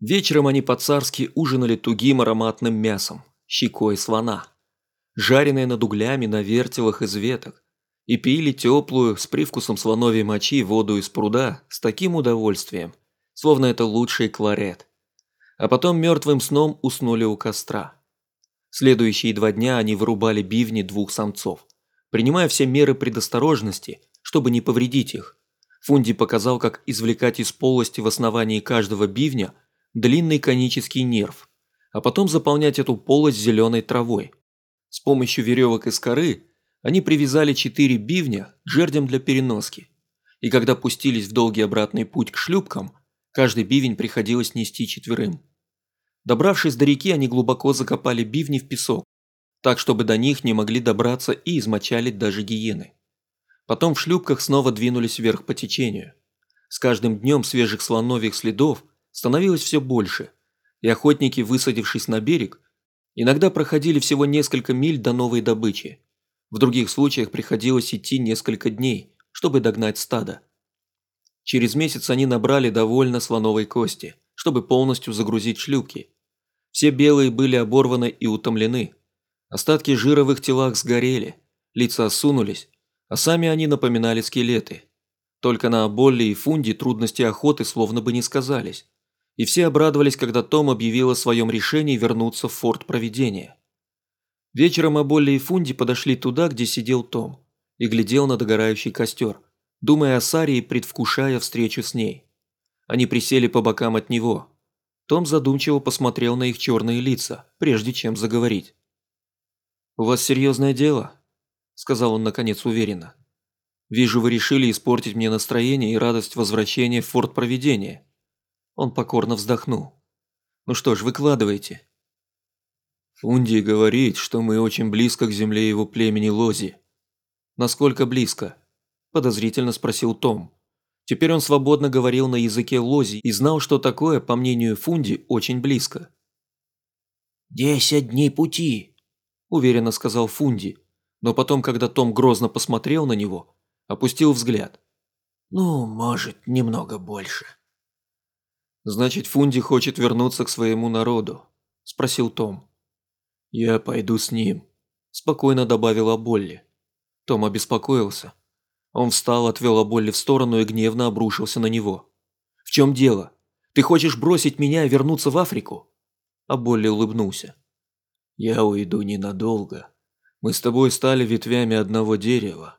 Вечером они по-царски ужинали тугим ароматным мясом, щекой слона, жареное над углями на вертелах из веток, и пили теплую, с привкусом слоновой мочи, воду из пруда с таким удовольствием, словно это лучший кларет. А потом мертвым сном уснули у костра. Следующие два дня они вырубали бивни двух самцов, принимая все меры предосторожности, чтобы не повредить их. Фунди показал, как извлекать из полости в основании каждого бивня длинный конический нерв, а потом заполнять эту полость зеленой травой. С помощью веревок из коры они привязали четыре бивня к жердям для переноски. И когда пустились в долгий обратный путь к шлюпкам, каждый бивень приходилось нести четверым. Добравшись до реки, они глубоко закопали бивни в песок, так чтобы до них не могли добраться и измочалить даже гиены. Потом в шлюпках снова двинулись вверх по течению. С каждым днем свежих слоновьих следов становилось все больше, и охотники, высадившись на берег, иногда проходили всего несколько миль до новой добычи. В других случаях приходилось идти несколько дней, чтобы догнать стадо. Через месяц они набрали довольно слоновой кости, чтобы полностью загрузить шлюпки. Все белые были оборваны и утомлены. Остатки жира в их телах сгорели, лица осунулись, а сами они напоминали скелеты. Только на Аболле и Фунде трудности охоты словно бы не сказались. И все обрадовались, когда Том объявил о своем решении вернуться в форт Провидения. Вечером Аболли и Фунди подошли туда, где сидел Том, и глядел на догорающий костер, думая о Саре и предвкушая встречу с ней. Они присели по бокам от него. Том задумчиво посмотрел на их черные лица, прежде чем заговорить. «У вас серьезное дело?» – сказал он наконец уверенно. «Вижу, вы решили испортить мне настроение и радость возвращения в форт Провидения». Он покорно вздохнул. «Ну что ж, выкладывайте». Фунди говорит, что мы очень близко к земле его племени Лози. Насколько близко? Подозрительно спросил Том. Теперь он свободно говорил на языке Лози и знал, что такое, по мнению Фунди, очень близко. «Десять дней пути», – уверенно сказал Фунди, но потом, когда Том грозно посмотрел на него, опустил взгляд. «Ну, может, немного больше». «Значит, Фунди хочет вернуться к своему народу?» – спросил Том. «Я пойду с ним», – спокойно добавила Болли. Том обеспокоился. Он встал, отвел Болли в сторону и гневно обрушился на него. «В чем дело? Ты хочешь бросить меня и вернуться в Африку?» А Болли улыбнулся. «Я уйду ненадолго. Мы с тобой стали ветвями одного дерева,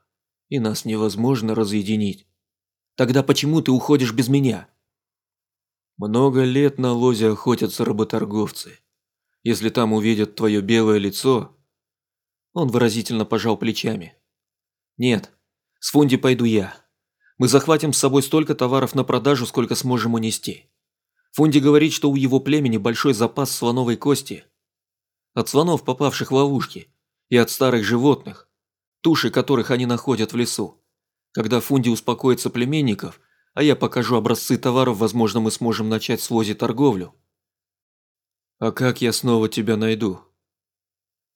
и нас невозможно разъединить. Тогда почему ты уходишь без меня?» Много лет на лозе охотятся работорговцы. Если там увидят твое белое лицо...» Он выразительно пожал плечами. «Нет, с Фунди пойду я. Мы захватим с собой столько товаров на продажу, сколько сможем унести. Фунди говорит, что у его племени большой запас слоновой кости. От слонов, попавших в ловушки, и от старых животных, туши которых они находят в лесу. Когда Фунди успокоит соплеменников, а я покажу образцы товаров, возможно, мы сможем начать с Лози торговлю. «А как я снова тебя найду?»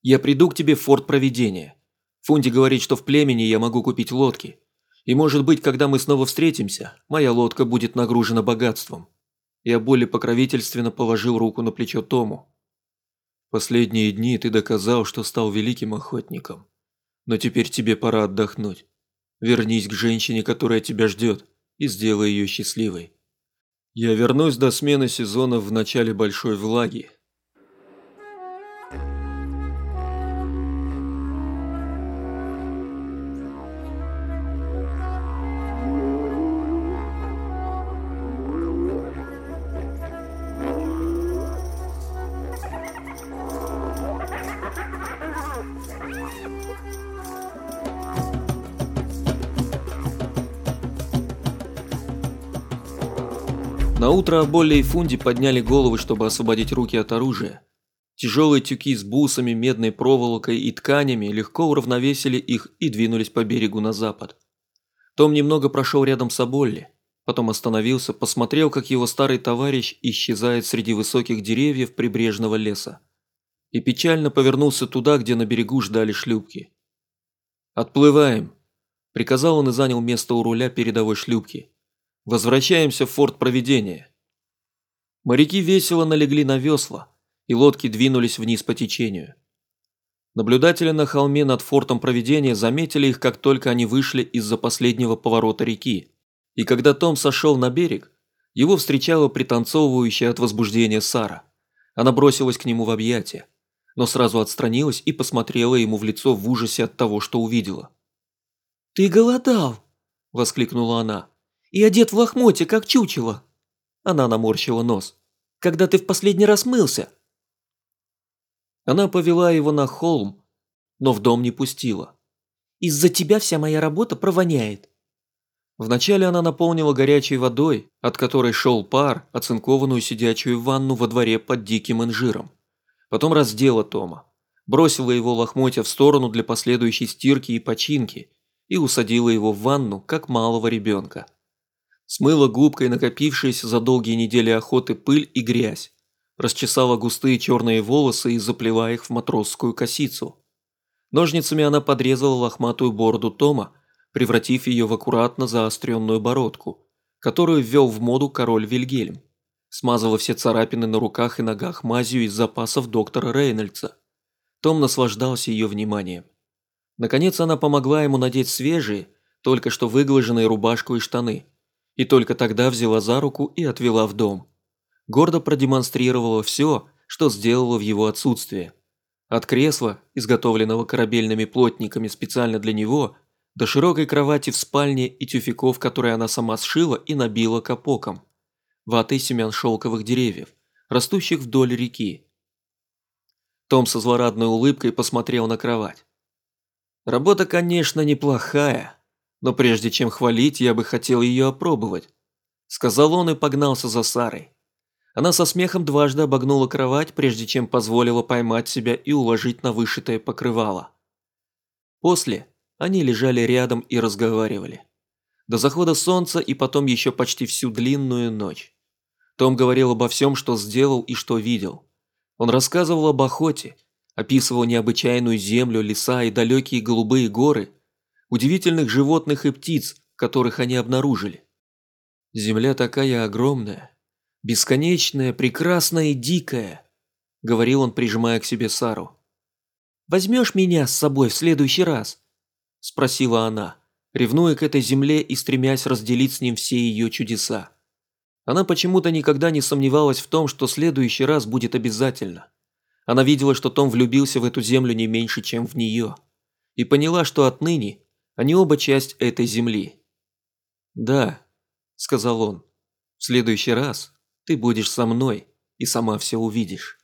«Я приду к тебе в форт Провидения. Фунди говорит, что в племени я могу купить лодки. И может быть, когда мы снова встретимся, моя лодка будет нагружена богатством». Я более покровительственно положил руку на плечо Тому. «Последние дни ты доказал, что стал великим охотником. Но теперь тебе пора отдохнуть. Вернись к женщине, которая тебя ждет, и сделай ее счастливой. Я вернусь до смены сезона в начале большой влаги, На утро Аболли и Фунди подняли головы, чтобы освободить руки от оружия. Тяжелые тюки с бусами, медной проволокой и тканями легко уравновесили их и двинулись по берегу на запад. Том немного прошел рядом с Аболли, потом остановился, посмотрел, как его старый товарищ исчезает среди высоких деревьев прибрежного леса. И печально повернулся туда, где на берегу ждали шлюпки. «Отплываем», – приказал он и занял место у руля передовой шлюпки. Возвращаемся в форт Провидения. Моряки весело налегли на весла, и лодки двинулись вниз по течению. Наблюдатели на холме над фортом Проведения заметили их, как только они вышли из-за последнего поворота реки. И когда Том сошел на берег, его встречала пританцовывающая от возбуждения Сара. Она бросилась к нему в объятия, но сразу отстранилась и посмотрела ему в лицо в ужасе от того, что увидела. «Ты голодал!» – воскликнула она. «И одет в лохмотье, как чучело!» Она наморщила нос. «Когда ты в последний раз мылся?» Она повела его на холм, но в дом не пустила. «Из-за тебя вся моя работа провоняет». Вначале она наполнила горячей водой, от которой шел пар, оцинкованную сидячую ванну во дворе под диким инжиром. Потом раздела Тома, бросила его лохмотья в сторону для последующей стирки и починки и усадила его в ванну, как малого ребенка. Смыла губкой накопившиеся за долгие недели охоты пыль и грязь, расчесала густые черные волосы и заплела их в матросскую косицу. Ножницами она подрезала лохматую бороду Тома, превратив ее в аккуратно заостренную бородку, которую ввел в моду король Вильгельм. Смазала все царапины на руках и ногах мазью из запасов доктора Рейнольдса. Том наслаждался ее вниманием. Наконец она помогла ему надеть свежие, только что выглаженные рубашку и штаны, и только тогда взяла за руку и отвела в дом гордо продемонстрировала все, что сделала в его отсутствие. От кресла, изготовленного корабельными плотниками специально для него, до широкой кровати в спальне и тюфяков, которые она сама сшила и набила капоком. Ватой семян шелковых деревьев, растущих вдоль реки. Том со злорадной улыбкой посмотрел на кровать. Работа, конечно, неплохая, но прежде чем хвалить, я бы хотел ее опробовать. Сказал он и погнался за Сарой. Она со смехом дважды обогнула кровать, прежде чем позволила поймать себя и уложить на вышитое покрывало. После они лежали рядом и разговаривали. До захода солнца и потом еще почти всю длинную ночь. Том говорил обо всем, что сделал и что видел. Он рассказывал об охоте, описывал необычайную землю, леса и далекие голубые горы, удивительных животных и птиц, которых они обнаружили. Земля такая огромная, бесконечное, прекрасное и дикое», – говорил он, прижимая к себе Сару. «Возьмешь меня с собой в следующий раз?» – спросила она, ревнуя к этой земле и стремясь разделить с ним все ее чудеса. Она почему-то никогда не сомневалась в том, что следующий раз будет обязательно. Она видела, что Том влюбился в эту землю не меньше, чем в нее. И поняла, что отныне они оба часть этой земли. «Да», – сказал он, – «в следующий раз ты будешь со мной и сама все увидишь.